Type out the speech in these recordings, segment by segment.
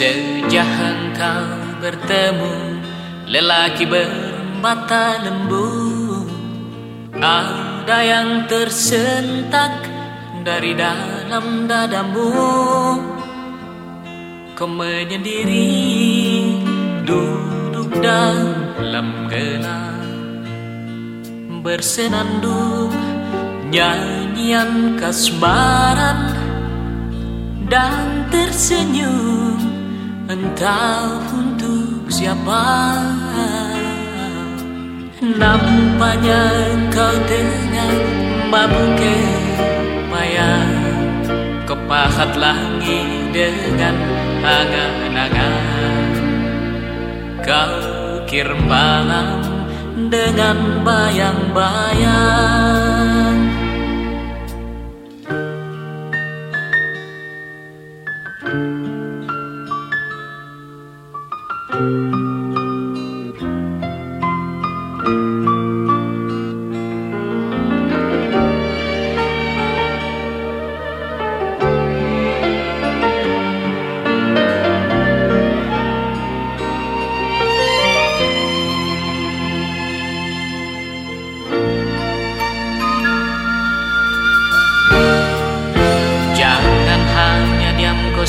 Sejak engkau bertemu Lelaki bermata lembu Ada yang tersentak Dari dalam dadamu. Kau menyendiri Duduk dalam gelap Bersenandung Nyanyian kasmaran Dan tersenyum Entah untuk siapa. Nampaknya kau tengah mabuk payah Kepahat langit dengan angan-angan. Kau kir malam dengan bayang-bayang. Jangan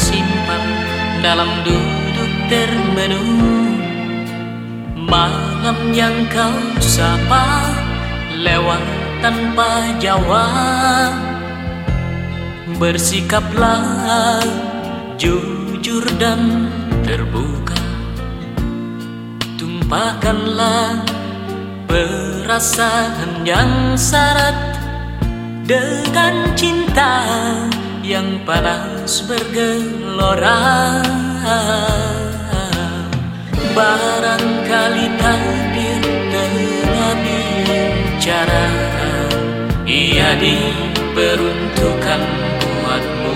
diam kau simpan dalam duduk termenung. Malam yang kau sapa lewat tanpa jawab. Bersikaplah jujur dan terbuka. Tumpahkanlah perasaan yang syarat dengan cinta yang panas bergelora. Barangkali takdir tengah bicara. Ia diperuntukkan buatmu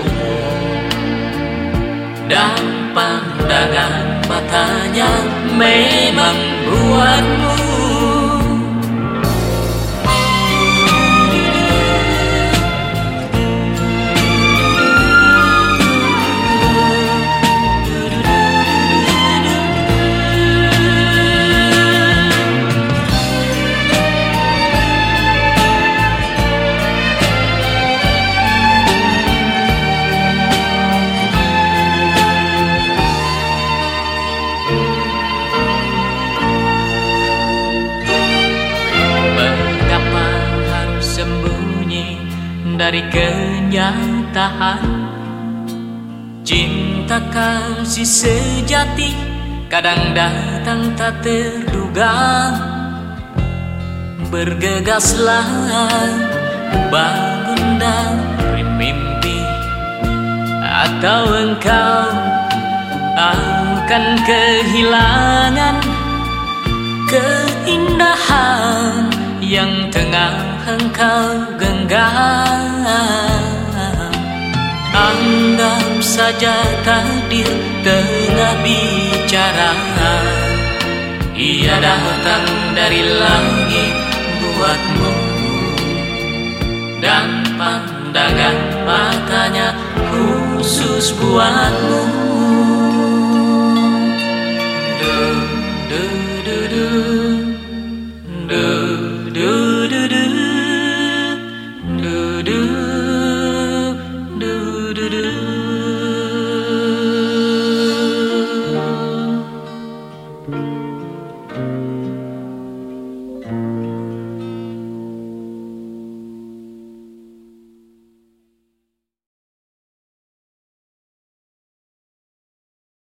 Dan pandangan matanya memang buatmu dari kenyataan. Cinta kasih sejati kadang datang tak terduga. Bergegaslah bangun dari mimpi Atau engkau akan kehilangan keindahan yang tengah engkau genggam. Anggap saja takdir tengah bicara. Ia datang dari langit buatmu. Dan pandangan matanya khusus buatmu